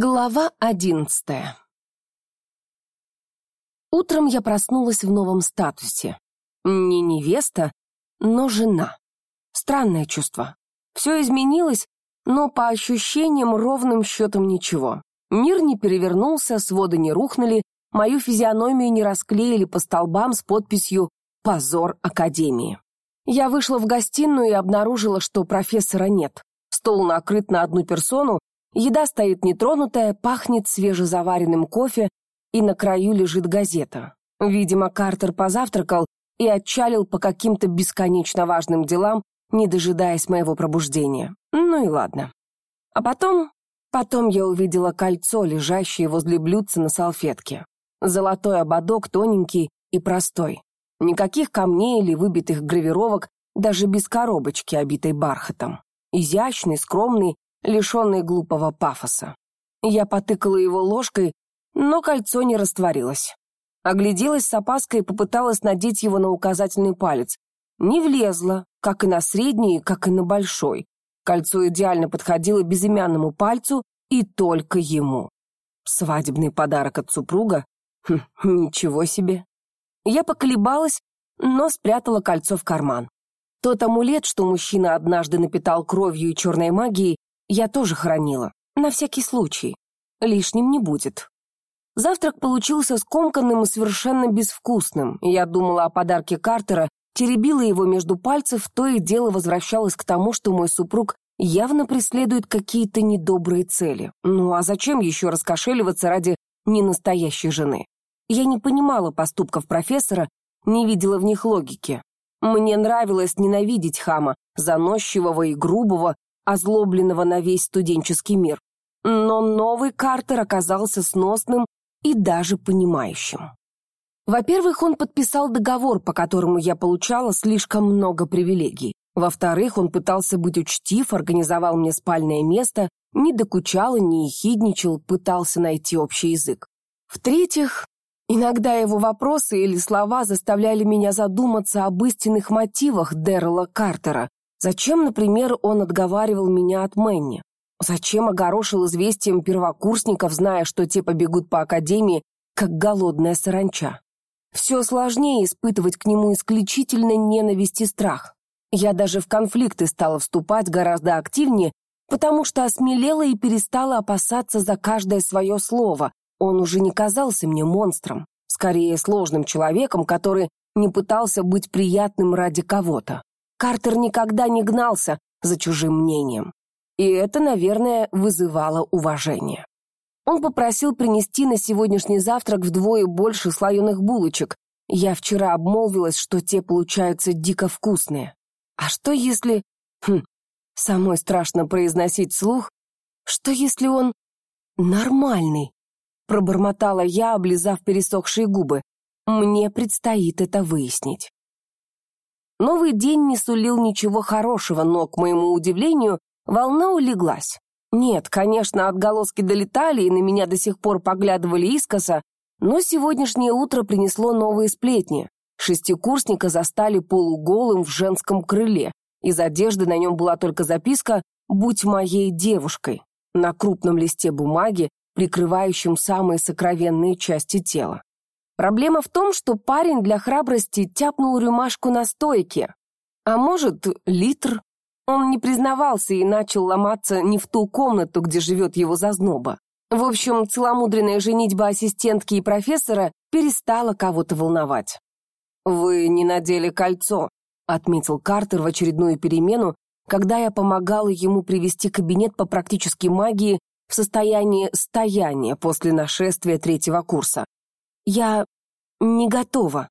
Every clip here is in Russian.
Глава одиннадцатая Утром я проснулась в новом статусе. Не невеста, но жена. Странное чувство. Все изменилось, но по ощущениям ровным счетом ничего. Мир не перевернулся, своды не рухнули, мою физиономию не расклеили по столбам с подписью «Позор Академии». Я вышла в гостиную и обнаружила, что профессора нет. Стол накрыт на одну персону, Еда стоит нетронутая, пахнет свежезаваренным кофе, и на краю лежит газета. Видимо, Картер позавтракал и отчалил по каким-то бесконечно важным делам, не дожидаясь моего пробуждения. Ну и ладно. А потом... Потом я увидела кольцо, лежащее возле блюдца на салфетке. Золотой ободок, тоненький и простой. Никаких камней или выбитых гравировок, даже без коробочки, обитой бархатом. Изящный, скромный лишенный глупого пафоса. Я потыкала его ложкой, но кольцо не растворилось. Огляделась с опаской и попыталась надеть его на указательный палец. Не влезла, как и на средний, как и на большой. Кольцо идеально подходило безымянному пальцу и только ему. Свадебный подарок от супруга? Хм, ничего себе. Я поколебалась, но спрятала кольцо в карман. Тот амулет, что мужчина однажды напитал кровью и черной магией, я тоже хранила, на всякий случай. Лишним не будет. Завтрак получился скомканным и совершенно безвкусным. Я думала о подарке Картера, теребила его между пальцев, то и дело возвращалась к тому, что мой супруг явно преследует какие-то недобрые цели. Ну а зачем еще раскошеливаться ради ненастоящей жены? Я не понимала поступков профессора, не видела в них логики. Мне нравилось ненавидеть хама, заносчивого и грубого, озлобленного на весь студенческий мир. Но новый Картер оказался сносным и даже понимающим. Во-первых, он подписал договор, по которому я получала слишком много привилегий. Во-вторых, он пытался быть учтив, организовал мне спальное место, не докучал и не ехидничал, пытался найти общий язык. В-третьих, иногда его вопросы или слова заставляли меня задуматься об истинных мотивах Дэрла Картера, Зачем, например, он отговаривал меня от Мэнни? Зачем огорошил известием первокурсников, зная, что те побегут по академии, как голодная саранча? Все сложнее испытывать к нему исключительно ненависть и страх. Я даже в конфликты стала вступать гораздо активнее, потому что осмелела и перестала опасаться за каждое свое слово. Он уже не казался мне монстром, скорее сложным человеком, который не пытался быть приятным ради кого-то. Картер никогда не гнался за чужим мнением. И это, наверное, вызывало уважение. Он попросил принести на сегодняшний завтрак вдвое больше слоеных булочек. Я вчера обмолвилась, что те получаются дико вкусные. А что если... Хм, самой страшно произносить слух. Что если он нормальный? Пробормотала я, облизав пересохшие губы. Мне предстоит это выяснить. Новый день не сулил ничего хорошего, но, к моему удивлению, волна улеглась. Нет, конечно, отголоски долетали и на меня до сих пор поглядывали искоса, но сегодняшнее утро принесло новые сплетни. Шестикурсника застали полуголым в женском крыле. Из одежды на нем была только записка «Будь моей девушкой» на крупном листе бумаги, прикрывающем самые сокровенные части тела. Проблема в том, что парень для храбрости тяпнул рюмашку на стойке. А может, литр? Он не признавался и начал ломаться не в ту комнату, где живет его зазноба. В общем, целомудренная женитьба ассистентки и профессора перестала кого-то волновать. «Вы не надели кольцо», — отметил Картер в очередную перемену, когда я помогала ему привести кабинет по практической магии в состояние стояния после нашествия третьего курса. «Я не готова.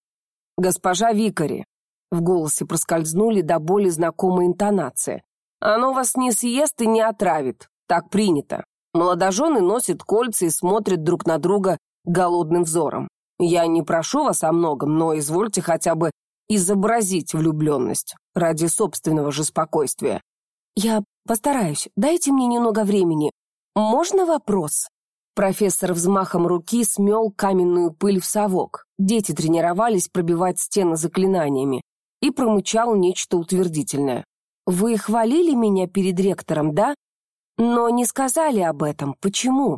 Госпожа Викари». В голосе проскользнули до боли знакомые интонации. «Оно вас не съест и не отравит. Так принято. Молодожены носят кольца и смотрят друг на друга голодным взором. Я не прошу вас о многом, но извольте хотя бы изобразить влюбленность ради собственного же спокойствия. Я постараюсь. Дайте мне немного времени. Можно вопрос? Профессор взмахом руки смел каменную пыль в совок. Дети тренировались пробивать стены заклинаниями. И промычал нечто утвердительное. «Вы хвалили меня перед ректором, да? Но не сказали об этом. Почему?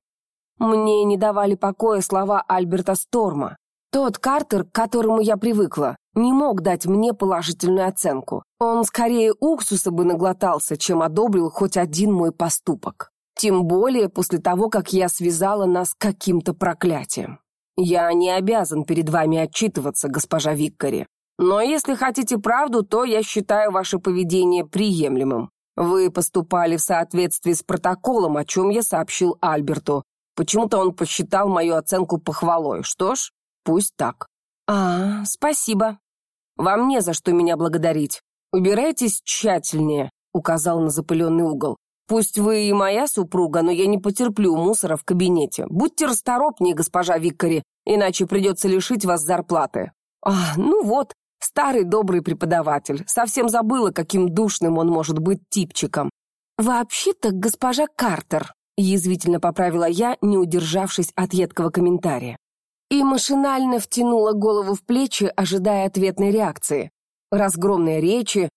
Мне не давали покоя слова Альберта Сторма. Тот Картер, к которому я привыкла, не мог дать мне положительную оценку. Он скорее уксуса бы наглотался, чем одобрил хоть один мой поступок. Тем более после того, как я связала нас каким-то проклятием. Я не обязан перед вами отчитываться, госпожа Виккари. Но если хотите правду, то я считаю ваше поведение приемлемым. Вы поступали в соответствии с протоколом, о чем я сообщил Альберту. Почему-то он посчитал мою оценку похвалой. Что ж, пусть так. А, спасибо. Вам не за что меня благодарить. Убирайтесь тщательнее, указал на запыленный угол. Пусть вы и моя супруга, но я не потерплю мусора в кабинете. Будьте расторопнее, госпожа Виккари, иначе придется лишить вас зарплаты. А, ну вот, Старый добрый преподаватель. Совсем забыла, каким душным он может быть типчиком. «Вообще-то госпожа Картер», — язвительно поправила я, не удержавшись от едкого комментария. И машинально втянула голову в плечи, ожидая ответной реакции. Разгромной речи,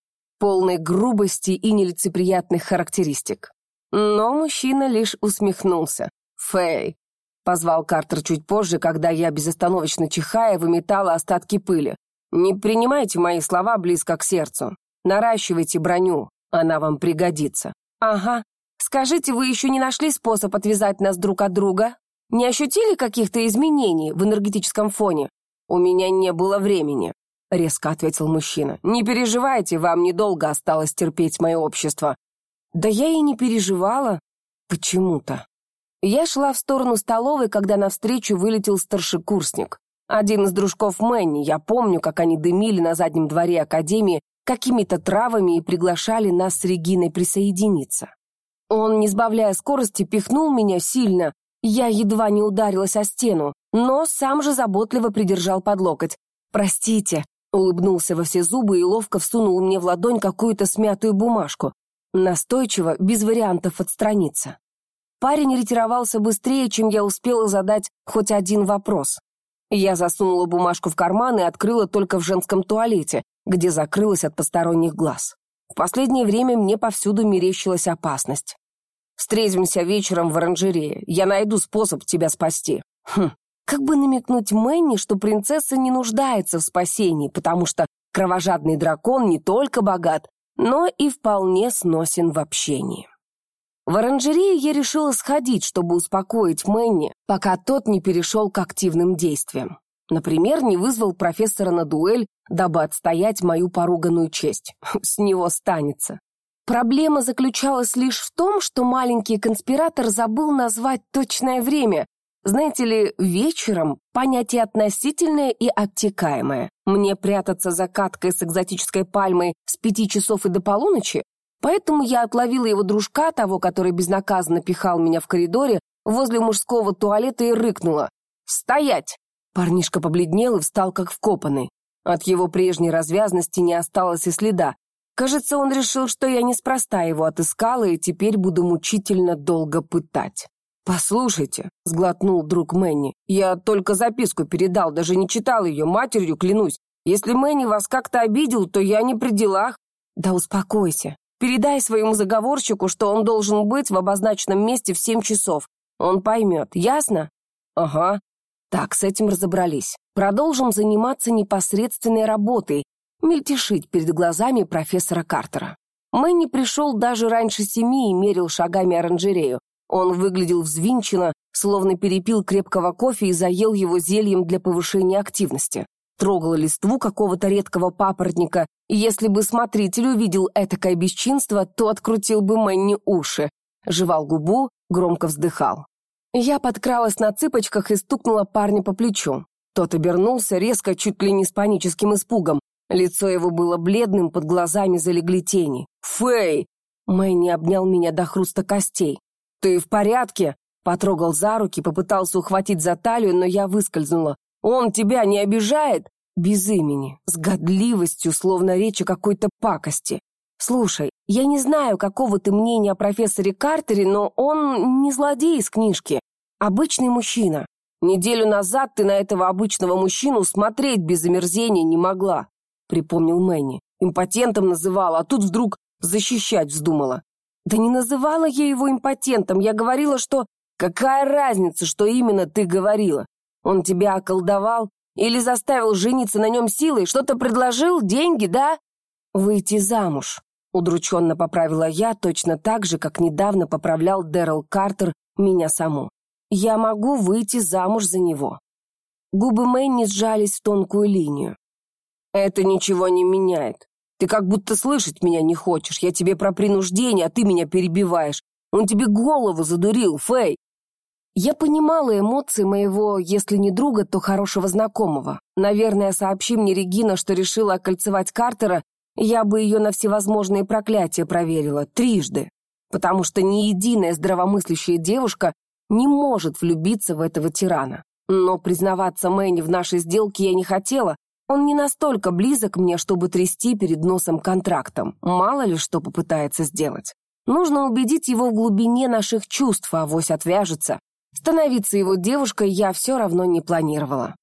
полной грубости и нелицеприятных характеристик. Но мужчина лишь усмехнулся. «Фэй!» — позвал Картер чуть позже, когда я, безостановочно чихая, выметала остатки пыли. Не принимайте мои слова близко к сердцу. Наращивайте броню, она вам пригодится. Ага. Скажите, вы еще не нашли способ отвязать нас друг от друга? Не ощутили каких-то изменений в энергетическом фоне? У меня не было времени, резко ответил мужчина. Не переживайте, вам недолго осталось терпеть мое общество. Да я и не переживала. Почему-то. Я шла в сторону столовой, когда навстречу вылетел старшекурсник. Один из дружков Мэнни, я помню, как они дымили на заднем дворе Академии какими-то травами и приглашали нас с Региной присоединиться. Он, не сбавляя скорости, пихнул меня сильно, я едва не ударилась о стену, но сам же заботливо придержал под локоть. «Простите», — улыбнулся во все зубы и ловко всунул мне в ладонь какую-то смятую бумажку. Настойчиво, без вариантов отстраниться. Парень ретировался быстрее, чем я успела задать хоть один вопрос. Я засунула бумажку в карман и открыла только в женском туалете, где закрылась от посторонних глаз. В последнее время мне повсюду мерещилась опасность. «Встретимся вечером в оранжерее. Я найду способ тебя спасти». Хм, как бы намекнуть Мэнни, что принцесса не нуждается в спасении, потому что кровожадный дракон не только богат, но и вполне сносен в общении. В оранжерее я решила сходить, чтобы успокоить Мэнни, пока тот не перешел к активным действиям. Например, не вызвал профессора на дуэль, дабы отстоять мою поруганную честь. С него станется. Проблема заключалась лишь в том, что маленький конспиратор забыл назвать точное время. Знаете ли, вечером понятие относительное и обтекаемое. Мне прятаться за каткой с экзотической пальмой с пяти часов и до полуночи? Поэтому я отловила его дружка, того, который безнаказанно пихал меня в коридоре, возле мужского туалета и рыкнула. «Стоять!» Парнишка побледнел и встал как вкопанный. От его прежней развязности не осталось и следа. Кажется, он решил, что я неспроста его отыскала и теперь буду мучительно долго пытать. «Послушайте», — сглотнул друг Мэнни, — «я только записку передал, даже не читал ее, матерью клянусь. Если Мэнни вас как-то обидел, то я не при делах». «Да успокойся. Передай своему заговорщику, что он должен быть в обозначенном месте в семь часов. Он поймет, ясно? Ага. Так, с этим разобрались. Продолжим заниматься непосредственной работой, мельтешить перед глазами профессора Картера. Мэнни пришел даже раньше семи и мерил шагами оранжерею. Он выглядел взвинченно, словно перепил крепкого кофе и заел его зельем для повышения активности трогал листву какого-то редкого папоротника, и если бы смотритель увидел этакое бесчинство, то открутил бы Мэнни уши. Жевал губу, громко вздыхал. Я подкралась на цыпочках и стукнула парня по плечу. Тот обернулся резко, чуть ли не с паническим испугом. Лицо его было бледным, под глазами залегли тени. «Фэй!» Мэнни обнял меня до хруста костей. «Ты в порядке?» Потрогал за руки, попытался ухватить за талию, но я выскользнула. Он тебя не обижает? Без имени, с годливостью, словно речь о какой-то пакости. Слушай, я не знаю, какого ты мнения о профессоре Картере, но он не злодей из книжки. Обычный мужчина. Неделю назад ты на этого обычного мужчину смотреть без омерзения не могла, припомнил Мэнни. Импотентом называла, а тут вдруг защищать вздумала. Да не называла я его импотентом, я говорила, что Какая разница, что именно ты говорила? Он тебя околдовал или заставил жениться на нем силой? Что-то предложил? Деньги, да? Выйти замуж. Удрученно поправила я, точно так же, как недавно поправлял Дэрил Картер меня саму. Я могу выйти замуж за него. Губы Мэнни сжались в тонкую линию. Это ничего не меняет. Ты как будто слышать меня не хочешь. Я тебе про принуждение, а ты меня перебиваешь. Он тебе голову задурил, Фэй. Я понимала эмоции моего, если не друга, то хорошего знакомого. Наверное, сообщи мне Регина, что решила окольцевать Картера, я бы ее на всевозможные проклятия проверила, трижды. Потому что ни единая здравомыслящая девушка не может влюбиться в этого тирана. Но признаваться Мэнни в нашей сделке я не хотела. Он не настолько близок мне, чтобы трясти перед носом контрактом. Мало ли что попытается сделать. Нужно убедить его в глубине наших чувств, а авось отвяжется. Становиться его девушкой я все равно не планировала.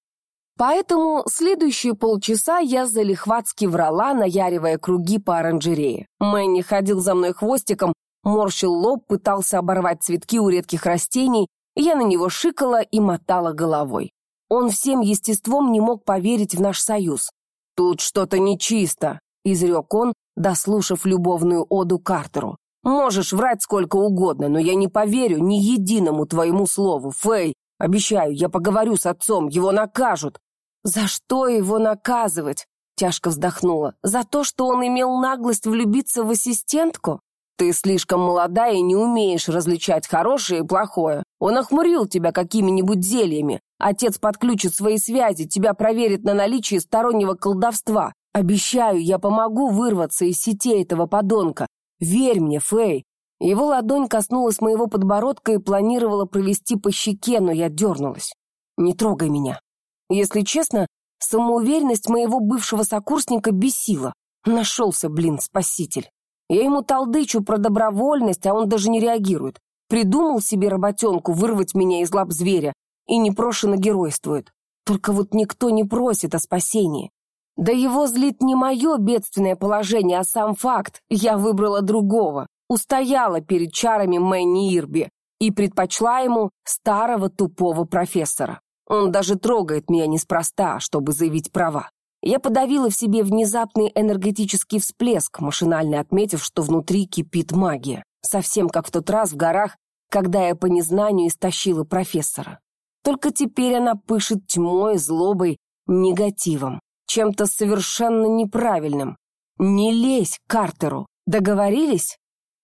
Поэтому следующие полчаса я залихватски врала, наяривая круги по оранжерее. Мэнни ходил за мной хвостиком, морщил лоб, пытался оборвать цветки у редких растений, я на него шикала и мотала головой. Он всем естеством не мог поверить в наш союз. «Тут что-то нечисто», — изрек он, дослушав любовную оду Картеру. Можешь врать сколько угодно, но я не поверю ни единому твоему слову, Фэй. Обещаю, я поговорю с отцом, его накажут. За что его наказывать? Тяжко вздохнула. За то, что он имел наглость влюбиться в ассистентку? Ты слишком молодая и не умеешь различать хорошее и плохое. Он охмурил тебя какими-нибудь зельями. Отец подключит свои связи, тебя проверит на наличие стороннего колдовства. Обещаю, я помогу вырваться из сетей этого подонка. Верь мне, Фэй. Его ладонь коснулась моего подбородка и планировала провести по щеке, но я дернулась. Не трогай меня. Если честно, самоуверенность моего бывшего сокурсника бесила. Нашелся, блин, спаситель. Я ему толдычу про добровольность, а он даже не реагирует. Придумал себе работенку вырвать меня из лап зверя и непрошено геройствует. Только вот никто не просит о спасении. Да его злит не мое бедственное положение, а сам факт. Я выбрала другого. Устояла перед чарами Мэнни Ирби и предпочла ему старого тупого профессора. Он даже трогает меня неспроста, чтобы заявить права. Я подавила в себе внезапный энергетический всплеск, машинально отметив, что внутри кипит магия. Совсем как в тот раз в горах, когда я по незнанию истощила профессора. Только теперь она пышет тьмой, злобой, негативом чем-то совершенно неправильным. «Не лезь Картеру! Договорились?»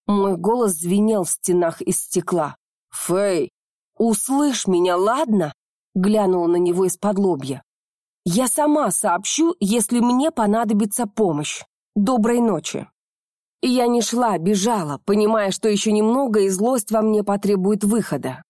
Мой голос звенел в стенах из стекла. «Фэй, услышь меня, ладно?» Глянула на него из-под лобья. «Я сама сообщу, если мне понадобится помощь. Доброй ночи». И я не шла, бежала, понимая, что еще немного, и злость во мне потребует выхода.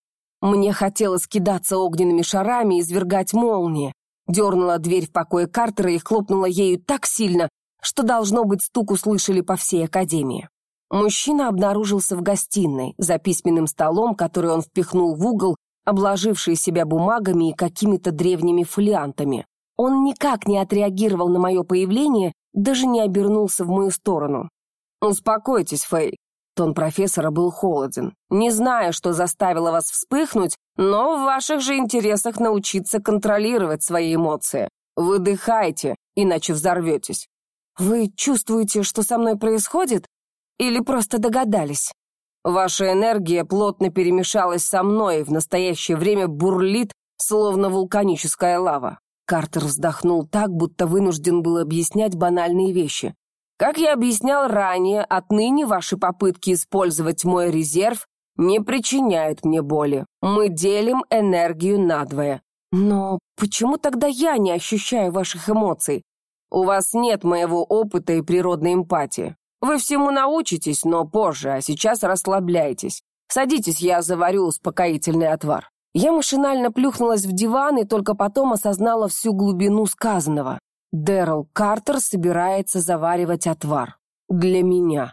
Мне хотелось кидаться огненными шарами и извергать молнии, Дернула дверь в покое Картера и хлопнула ею так сильно, что, должно быть, стук услышали по всей академии. Мужчина обнаружился в гостиной, за письменным столом, который он впихнул в угол, обложивший себя бумагами и какими-то древними фолиантами. Он никак не отреагировал на мое появление, даже не обернулся в мою сторону. «Успокойтесь, Фэй», Тон профессора был холоден. «Не знаю, что заставило вас вспыхнуть, но в ваших же интересах научиться контролировать свои эмоции. Выдыхайте, иначе взорветесь. Вы чувствуете, что со мной происходит? Или просто догадались? Ваша энергия плотно перемешалась со мной и в настоящее время бурлит, словно вулканическая лава. Картер вздохнул так, будто вынужден был объяснять банальные вещи. Как я объяснял ранее, отныне ваши попытки использовать мой резерв не причиняют мне боли. Мы делим энергию надвое. Но почему тогда я не ощущаю ваших эмоций? У вас нет моего опыта и природной эмпатии. Вы всему научитесь, но позже, а сейчас расслабляйтесь. Садитесь, я заварю успокоительный отвар. Я машинально плюхнулась в диван и только потом осознала всю глубину сказанного. Дэрил Картер собирается заваривать отвар. Для меня.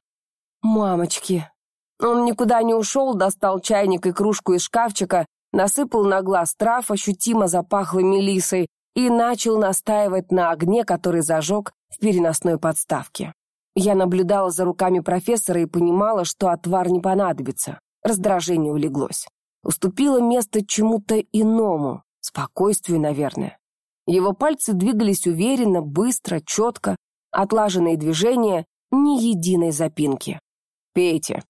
Мамочки. Он никуда не ушел, достал чайник и кружку из шкафчика, насыпал на глаз трав, ощутимо запахло мелисой, и начал настаивать на огне, который зажег в переносной подставке. Я наблюдала за руками профессора и понимала, что отвар не понадобится. Раздражение улеглось. уступила место чему-то иному, спокойствию, наверное. Его пальцы двигались уверенно, быстро, четко, отлаженные движения, ни единой запинки. «Пейте».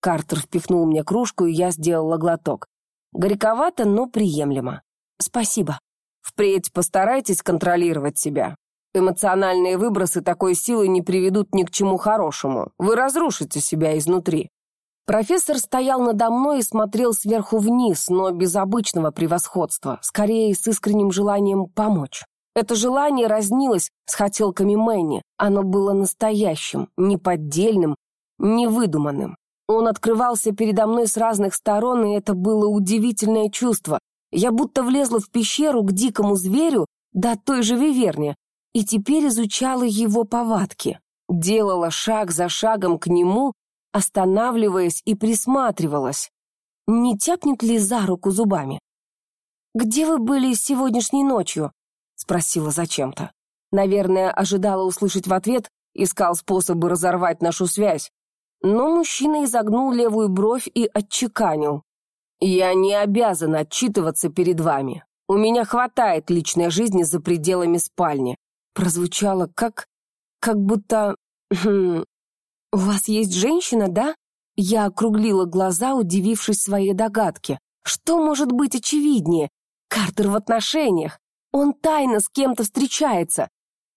Картер впихнул мне кружку, и я сделала глоток. Горьковато, но приемлемо. «Спасибо». «Впредь постарайтесь контролировать себя. Эмоциональные выбросы такой силы не приведут ни к чему хорошему. Вы разрушите себя изнутри». Профессор стоял надо мной и смотрел сверху вниз, но без обычного превосходства, скорее с искренним желанием помочь. Это желание разнилось с хотелками Мэнни. Оно было настоящим, неподдельным, невыдуманным. Он открывался передо мной с разных сторон, и это было удивительное чувство. Я будто влезла в пещеру к дикому зверю, да той же виверне, и теперь изучала его повадки. Делала шаг за шагом к нему, останавливаясь и присматривалась. Не тяпнет ли за руку зубами? «Где вы были сегодняшней ночью?» — спросила зачем-то. Наверное, ожидала услышать в ответ, искал способы разорвать нашу связь. Но мужчина изогнул левую бровь и отчеканил. «Я не обязан отчитываться перед вами. У меня хватает личной жизни за пределами спальни». Прозвучало как... как будто... «У вас есть женщина, да?» Я округлила глаза, удивившись своей догадке. «Что может быть очевиднее? Картер в отношениях. Он тайно с кем-то встречается.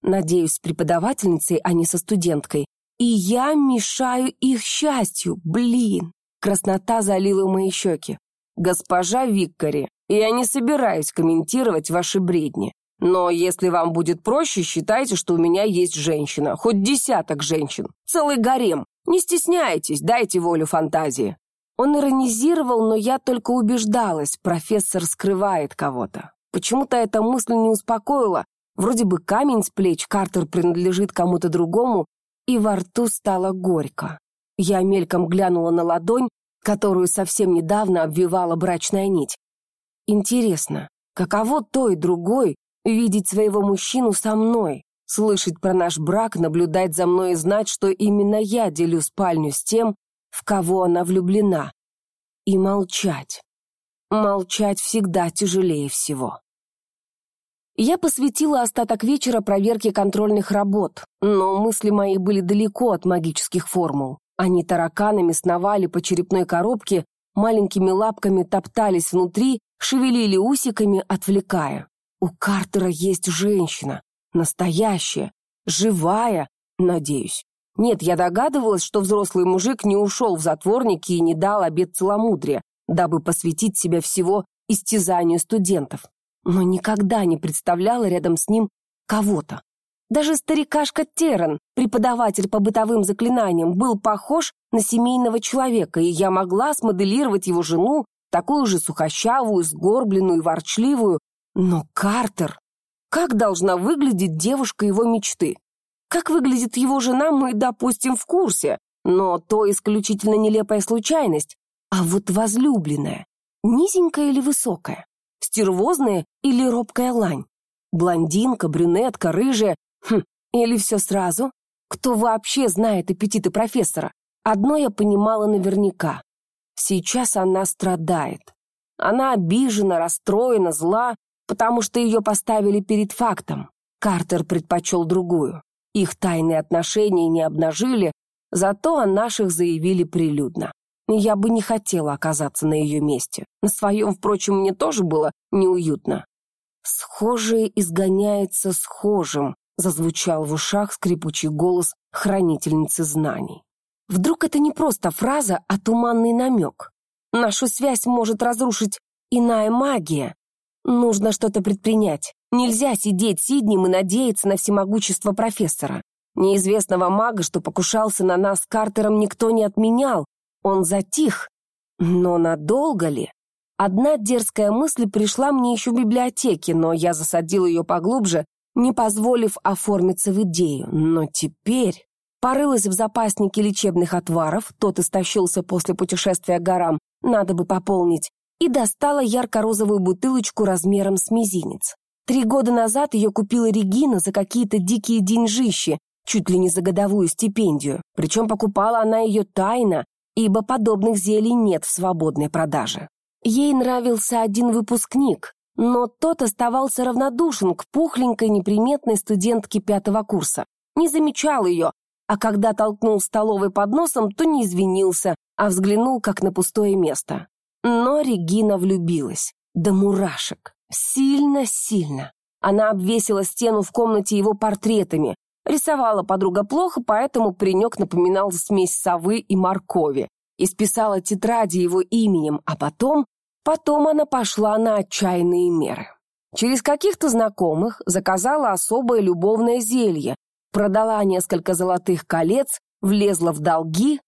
Надеюсь, с преподавательницей, а не со студенткой. И я мешаю их счастью. Блин!» Краснота залила мои щеки. «Госпожа Виккари, я не собираюсь комментировать ваши бредни. Но если вам будет проще, считайте, что у меня есть женщина. Хоть десяток женщин. Целый гарем. Не стесняйтесь, дайте волю фантазии». Он иронизировал, но я только убеждалась, профессор скрывает кого-то. Почему-то эта мысль не успокоила. Вроде бы камень с плеч Картер принадлежит кому-то другому, и во рту стало горько. Я мельком глянула на ладонь, которую совсем недавно обвивала брачная нить. Интересно, каково то и другой Видеть своего мужчину со мной, слышать про наш брак, наблюдать за мной и знать, что именно я делю спальню с тем, в кого она влюблена. И молчать. Молчать всегда тяжелее всего. Я посвятила остаток вечера проверке контрольных работ, но мысли мои были далеко от магических формул. Они тараканами сновали по черепной коробке, маленькими лапками топтались внутри, шевелили усиками, отвлекая. У Картера есть женщина. Настоящая. Живая, надеюсь. Нет, я догадывалась, что взрослый мужик не ушел в затворники и не дал обед целомудрия, дабы посвятить себя всего истязанию студентов. Но никогда не представляла рядом с ним кого-то. Даже старикашка Террен, преподаватель по бытовым заклинаниям, был похож на семейного человека, и я могла смоделировать его жену, такую же сухощавую, сгорбленную и ворчливую, но Картер... Как должна выглядеть девушка его мечты? Как выглядит его жена, мы, допустим, в курсе, но то исключительно нелепая случайность. А вот возлюбленная, низенькая или высокая, стервозная или робкая лань, блондинка, брюнетка, рыжая, хм, или все сразу? Кто вообще знает аппетиты профессора? Одно я понимала наверняка. Сейчас она страдает. Она обижена, расстроена, зла, потому что ее поставили перед фактом. Картер предпочел другую. Их тайные отношения не обнажили, зато о наших заявили прилюдно. Я бы не хотела оказаться на ее месте. На своем, впрочем, мне тоже было неуютно. «Схожее изгоняется схожим», — зазвучал в ушах скрипучий голос хранительницы знаний. Вдруг это не просто фраза, а туманный намек. Нашу связь может разрушить иная магия, Нужно что-то предпринять. Нельзя сидеть сиднем и надеяться на всемогущество профессора. Неизвестного мага, что покушался на нас Картером, никто не отменял. Он затих. Но надолго ли? Одна дерзкая мысль пришла мне еще в библиотеке, но я засадил ее поглубже, не позволив оформиться в идею. Но теперь... Порылась в запаснике лечебных отваров, тот истощился после путешествия к горам, надо бы пополнить, и достала ярко-розовую бутылочку размером с мизинец. Три года назад ее купила Регина за какие-то дикие деньжищи, чуть ли не за годовую стипендию. Причем покупала она ее тайно, ибо подобных зелий нет в свободной продаже. Ей нравился один выпускник, но тот оставался равнодушен к пухленькой неприметной студентке пятого курса. Не замечал ее, а когда толкнул столовой под носом, то не извинился, а взглянул как на пустое место. Но Регина влюбилась. До мурашек. Сильно-сильно. Она обвесила стену в комнате его портретами. Рисовала подруга плохо, поэтому паренек напоминал смесь совы и моркови. Исписала тетради его именем, а потом... Потом она пошла на отчаянные меры. Через каких-то знакомых заказала особое любовное зелье, продала несколько золотых колец, влезла в долги.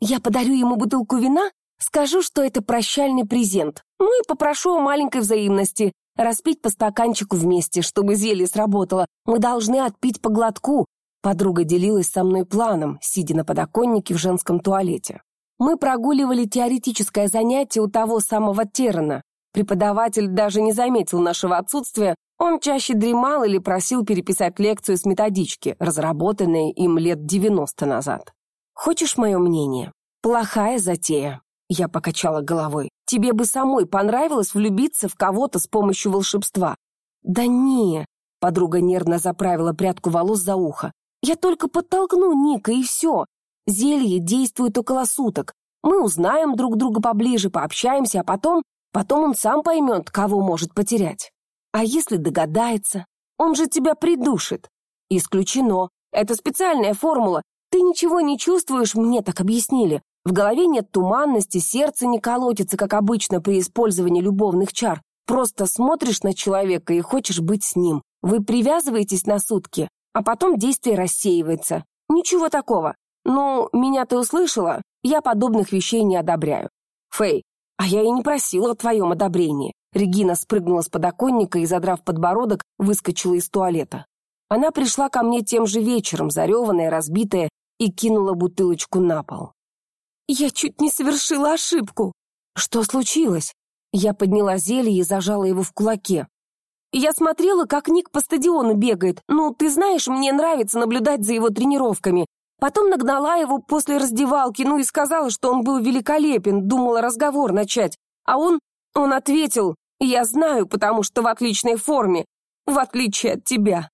Я подарю ему бутылку вина, скажу, что это прощальный презент, ну и попрошу о маленькой взаимности, распить по стаканчику вместе, чтобы зелье сработало. Мы должны отпить по глотку. Подруга делилась со мной планом, сидя на подоконнике в женском туалете. Мы прогуливали теоретическое занятие у того самого Террена. Преподаватель даже не заметил нашего отсутствия, он чаще дремал или просил переписать лекцию с методички, разработанной им лет 90 назад. «Хочешь мое мнение? Плохая затея», — я покачала головой. «Тебе бы самой понравилось влюбиться в кого-то с помощью волшебства». «Да не», — подруга нервно заправила прядку волос за ухо. «Я только подтолкну Ника, и все. Зелье действует около суток. Мы узнаем друг друга поближе, пообщаемся, а потом... Потом он сам поймет, кого может потерять». А если догадается? Он же тебя придушит. Исключено. Это специальная формула. Ты ничего не чувствуешь, мне так объяснили. В голове нет туманности, сердце не колотится, как обычно при использовании любовных чар. Просто смотришь на человека и хочешь быть с ним. Вы привязываетесь на сутки, а потом действие рассеивается. Ничего такого. Ну, меня ты услышала? Я подобных вещей не одобряю. Фэй, а я и не просила о твоем одобрении. Регина спрыгнула с подоконника и, задрав подбородок, выскочила из туалета. Она пришла ко мне тем же вечером, зареванная, разбитая, и кинула бутылочку на пол. «Я чуть не совершила ошибку!» «Что случилось?» Я подняла зелье и зажала его в кулаке. «Я смотрела, как Ник по стадиону бегает. Ну, ты знаешь, мне нравится наблюдать за его тренировками. Потом нагнала его после раздевалки, ну и сказала, что он был великолепен, думала разговор начать. А он он ответил, «Я знаю, потому что в отличной форме, в отличие от тебя».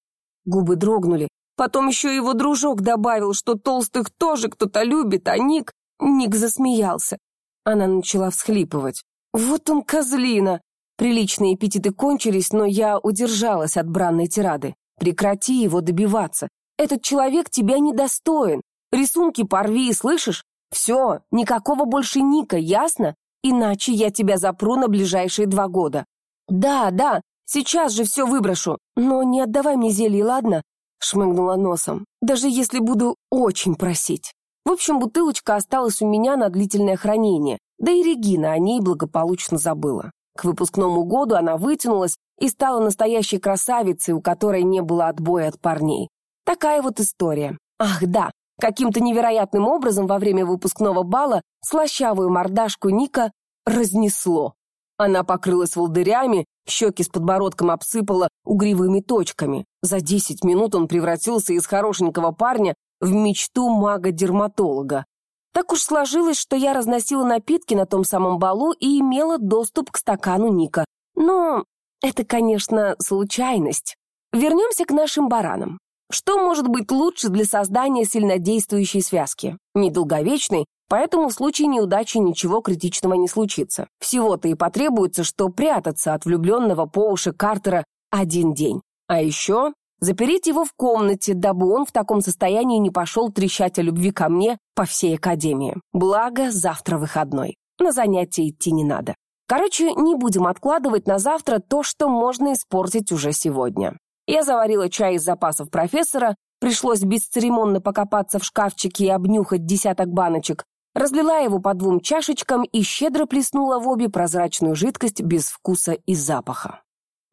Губы дрогнули. Потом еще его дружок добавил, что толстых тоже кто-то любит, а Ник... Ник засмеялся. Она начала всхлипывать. «Вот он, козлина!» Приличные эпитеты кончились, но я удержалась от бранной тирады. Прекрати его добиваться. Этот человек тебя недостоин. Рисунки порви, слышишь? Все, никакого больше Ника, ясно? Иначе я тебя запру на ближайшие два года. Да, да, сейчас же все выброшу, но не отдавай мне зелье, ладно? Шмыгнула носом. Даже если буду очень просить. В общем, бутылочка осталась у меня на длительное хранение, да и Регина о ней благополучно забыла. К выпускному году она вытянулась и стала настоящей красавицей, у которой не было отбоя от парней. Такая вот история. Ах, да, Каким-то невероятным образом во время выпускного бала слащавую мордашку Ника разнесло. Она покрылась волдырями, щеки с подбородком обсыпала угривыми точками. За десять минут он превратился из хорошенького парня в мечту мага-дерматолога. Так уж сложилось, что я разносила напитки на том самом балу и имела доступ к стакану Ника. Но это, конечно, случайность. Вернемся к нашим баранам. Что может быть лучше для создания сильнодействующей связки? Недолговечной, поэтому в случае неудачи ничего критичного не случится. Всего-то и потребуется, что прятаться от влюбленного по уши Картера один день. А еще запереть его в комнате, дабы он в таком состоянии не пошел трещать о любви ко мне по всей академии. Благо, завтра выходной. На занятия идти не надо. Короче, не будем откладывать на завтра то, что можно испортить уже сегодня. Я заварила чай из запасов профессора, пришлось бесцеремонно покопаться в шкафчике и обнюхать десяток баночек, разлила его по двум чашечкам и щедро плеснула в обе прозрачную жидкость без вкуса и запаха.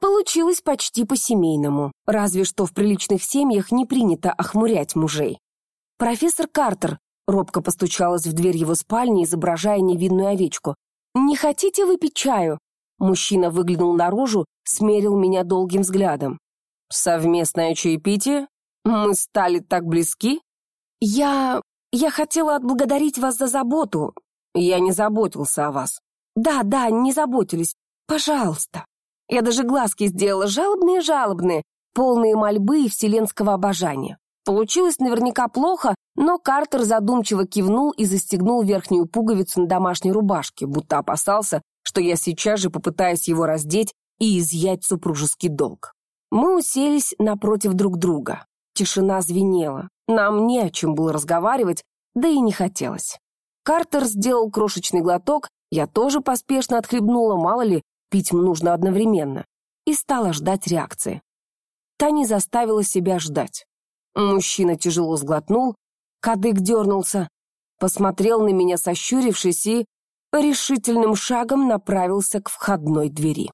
Получилось почти по-семейному, разве что в приличных семьях не принято охмурять мужей. «Профессор Картер», — робко постучалась в дверь его спальни, изображая невинную овечку, «не хотите выпить чаю?» Мужчина выглянул наружу, смерил меня долгим взглядом. Совместное чаепитие? Мы стали так близки? Я... я хотела отблагодарить вас за заботу. Я не заботился о вас. Да, да, не заботились. Пожалуйста. Я даже глазки сделала жалобные-жалобные, полные мольбы и вселенского обожания. Получилось наверняка плохо, но Картер задумчиво кивнул и застегнул верхнюю пуговицу на домашней рубашке, будто опасался, что я сейчас же попытаюсь его раздеть и изъять супружеский долг. Мы уселись напротив друг друга. Тишина звенела. Нам не о чем было разговаривать, да и не хотелось. Картер сделал крошечный глоток, я тоже поспешно отхлебнула, мало ли, пить нужно одновременно, и стала ждать реакции. Та не заставила себя ждать. Мужчина тяжело сглотнул, кадык дернулся, посмотрел на меня, сощурившись, и решительным шагом направился к входной двери.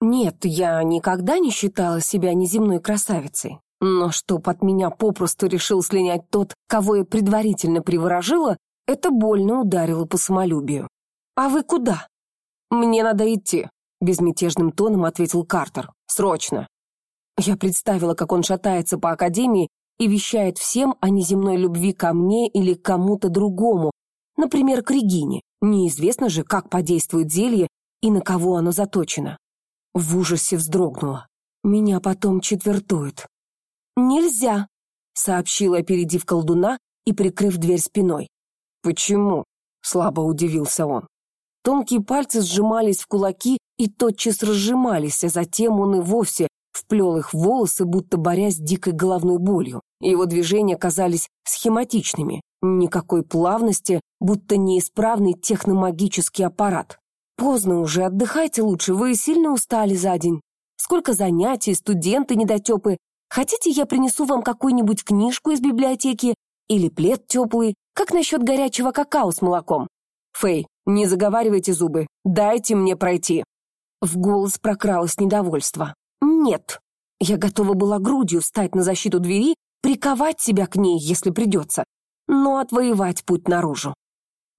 Нет, я никогда не считала себя неземной красавицей. Но чтоб от меня попросту решил слинять тот, кого я предварительно приворожила, это больно ударило по самолюбию. «А вы куда?» «Мне надо идти», — безмятежным тоном ответил Картер. «Срочно». Я представила, как он шатается по академии и вещает всем о неземной любви ко мне или кому-то другому, например, к Регине. Неизвестно же, как подействует зелье и на кого оно заточено. В ужасе вздрогнула. Меня потом четвертуют. «Нельзя», — сообщила, опередив колдуна и прикрыв дверь спиной. «Почему?» — слабо удивился он. Тонкие пальцы сжимались в кулаки и тотчас разжимались, а затем он и вовсе вплел их в волосы, будто борясь с дикой головной болью. Его движения казались схематичными, никакой плавности, будто неисправный техномагический аппарат. «Поздно уже, отдыхайте лучше, вы сильно устали за день. Сколько занятий, студенты недотепы. Хотите, я принесу вам какую-нибудь книжку из библиотеки или плед теплый? Как насчет горячего какао с молоком? Фэй, не заговаривайте зубы, дайте мне пройти». В голос прокралось недовольство. «Нет». Я готова была грудью встать на защиту двери, приковать себя к ней, если придется, но отвоевать путь наружу.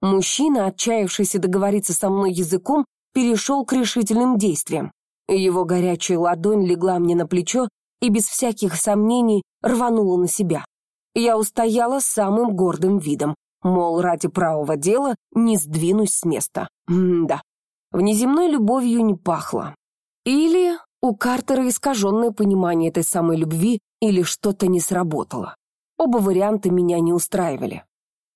Мужчина, отчаявшийся договориться со мной языком, перешел к решительным действиям. Его горячая ладонь легла мне на плечо и без всяких сомнений рванула на себя. Я устояла самым гордым видом, мол, ради правого дела не сдвинусь с места. М-да, внеземной любовью не пахло. Или у Картера искаженное понимание этой самой любви, или что-то не сработало. Оба варианта меня не устраивали.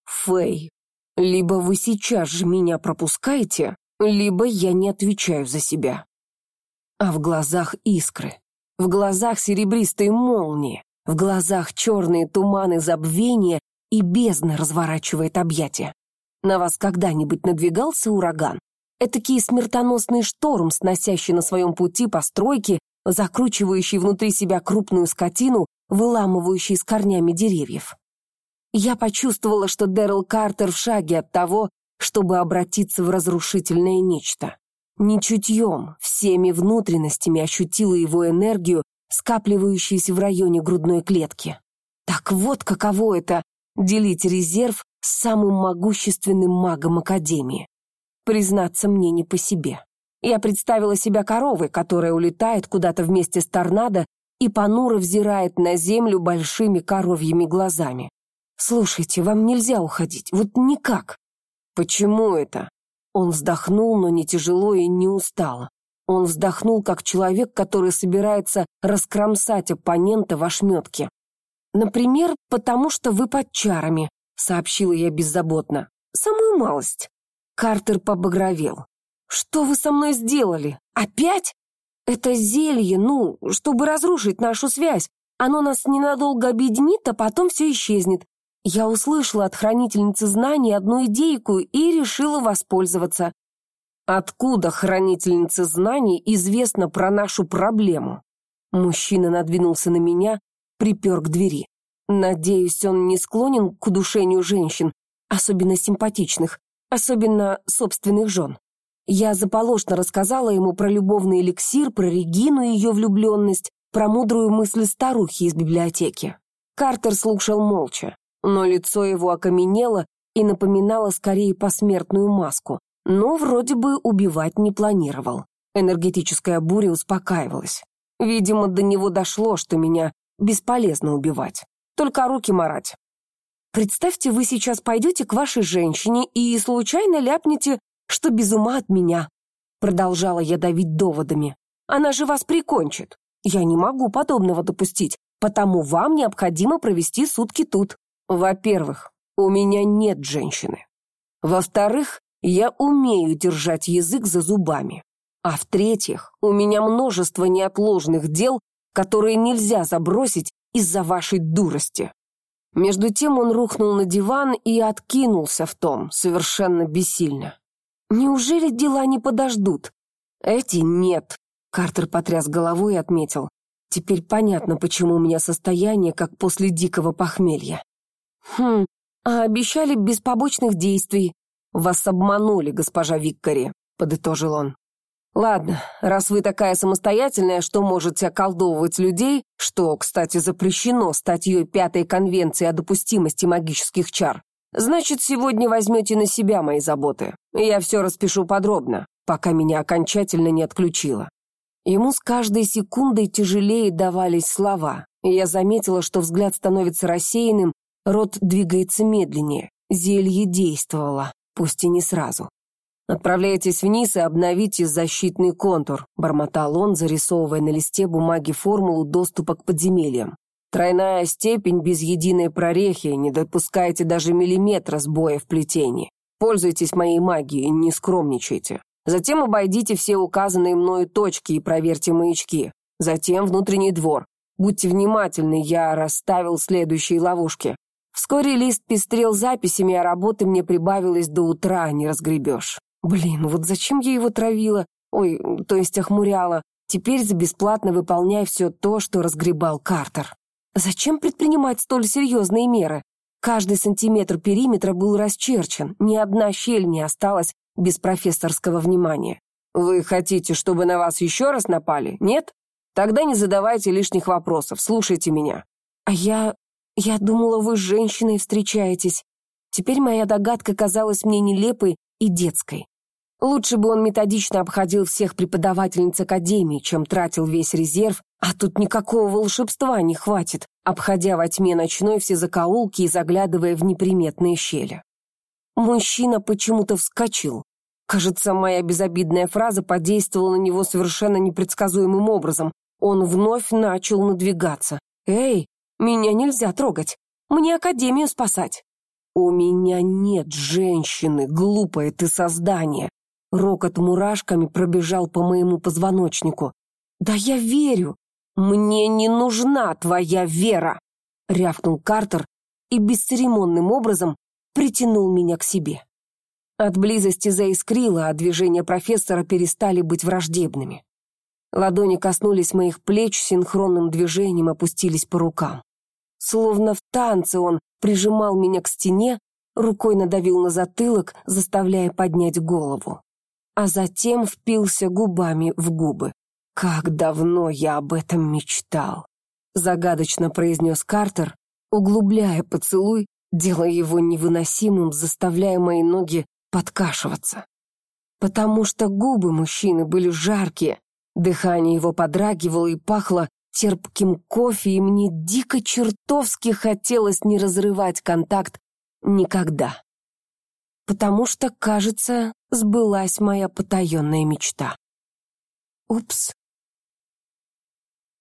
Фэй, либо вы сейчас же меня пропускаете, либо я не отвечаю за себя. А в глазах искры, в глазах серебристые молнии, в глазах черные туманы забвения и бездна разворачивает объятия. На вас когда-нибудь надвигался ураган? Этакий смертоносный шторм, сносящий на своем пути постройки, закручивающий внутри себя крупную скотину, выламывающий с корнями деревьев. Я почувствовала, что Дэрил Картер в шаге от того, чтобы обратиться в разрушительное нечто. Не чутьем, всеми внутренностями ощутила его энергию, скапливающуюся в районе грудной клетки. Так вот каково это — делить резерв с самым могущественным магом Академии. Признаться мне не по себе. Я представила себя коровой, которая улетает куда-то вместе с торнадо и понуро взирает на землю большими коровьими глазами. «Слушайте, вам нельзя уходить, вот никак». «Почему это?» Он вздохнул, но не тяжело и не устало. Он вздохнул, как человек, который собирается раскромсать оппонента в ошметке. «Например, потому что вы под чарами», — сообщила я беззаботно. «Самую малость». Картер побагровел. «Что вы со мной сделали? Опять? Это зелье, ну, чтобы разрушить нашу связь. Оно нас ненадолго объединит, а потом все исчезнет. Я услышала от хранительницы знаний одну идейку и решила воспользоваться. Откуда хранительнице знаний известно про нашу проблему? Мужчина надвинулся на меня, припер к двери. Надеюсь, он не склонен к удушению женщин, особенно симпатичных особенно собственных жен. Я заполошно рассказала ему про любовный эликсир, про Регину и ее влюбленность, про мудрую мысль старухи из библиотеки. Картер слушал молча, но лицо его окаменело и напоминало скорее посмертную маску, но вроде бы убивать не планировал. Энергетическая буря успокаивалась. Видимо, до него дошло, что меня бесполезно убивать. Только руки марать. Представьте, вы сейчас пойдете к вашей женщине и случайно ляпнете что без ума от меня. Продолжала я давить доводами. Она же вас прикончит. Я не могу подобного допустить, потому вам необходимо провести сутки тут. Во-первых, у меня нет женщины. Во-вторых, я умею держать язык за зубами. А в-третьих, у меня множество неотложных дел, которые нельзя забросить из-за вашей дурости. Между тем он рухнул на диван и откинулся в том, совершенно бессильно. Неужели дела не подождут? Эти нет. Картер потряс головой и отметил. Теперь понятно, почему у меня состояние, как после дикого похмелья. Хм, а обещали без побочных действий. Вас обманули, госпожа Виккари, подытожил он. Ладно, раз вы такая самостоятельная, что можете околдовывать людей, что, кстати, запрещено статьей Пятой Конвенции о допустимости магических чар, значит, сегодня возьмете на себя мои заботы. Я все распишу подробно, пока меня окончательно не отключило. Ему с каждой секундой тяжелее давались слова, я заметила, что взгляд становится рассеянным, рот двигается медленнее. Зелье действовало, пусть и не сразу. «Отправляйтесь вниз и обновите защитный контур», — бормотал он, зарисовывая на листе бумаги формулу доступа к подземельям. «Тройная степень без единой прорехи, не допускайте даже миллиметра сбоя в плетении. Пользуйтесь моей магией, не скромничайте. Затем обойдите все указанные мною точки и проверьте маячки. Затем внутренний двор. Будьте внимательны, я расставил следующие ловушки. Вскоре лист пестрел записями, а работы мне прибавилось до утра, не разгребешь. Блин, вот зачем я его травила? Ой, то есть охмуряла. Теперь за бесплатно выполняй все то, что разгребал Картер. Зачем предпринимать столь серьезные меры? Каждый сантиметр периметра был расчерчен, ни одна щель не осталась без профессорского внимания. «Вы хотите, чтобы на вас еще раз напали? Нет? Тогда не задавайте лишних вопросов, слушайте меня». «А я... я думала, вы с женщиной встречаетесь». Теперь моя догадка казалась мне нелепой и детской. Лучше бы он методично обходил всех преподавательниц Академии, чем тратил весь резерв, а тут никакого волшебства не хватит, обходя во тьме ночной все закоулки и заглядывая в неприметные щели. Мужчина почему-то вскочил. Кажется, моя безобидная фраза подействовала на него совершенно непредсказуемым образом. Он вновь начал надвигаться. «Эй, меня нельзя трогать. Мне Академию спасать». «У меня нет женщины, глупое ты создание. Рокот мурашками пробежал по моему позвоночнику. «Да я верю! Мне не нужна твоя вера!» рявкнул Картер и бесцеремонным образом притянул меня к себе. От близости заискрило, а движения профессора перестали быть враждебными. Ладони коснулись моих плеч, синхронным движением опустились по рукам. Словно в танце он прижимал меня к стене, рукой надавил на затылок, заставляя поднять голову а затем впился губами в губы. «Как давно я об этом мечтал!» Загадочно произнес Картер, углубляя поцелуй, делая его невыносимым, заставляя мои ноги подкашиваться. Потому что губы мужчины были жаркие, дыхание его подрагивало и пахло терпким кофе, и мне дико чертовски хотелось не разрывать контакт никогда потому что, кажется, сбылась моя потаенная мечта. Упс.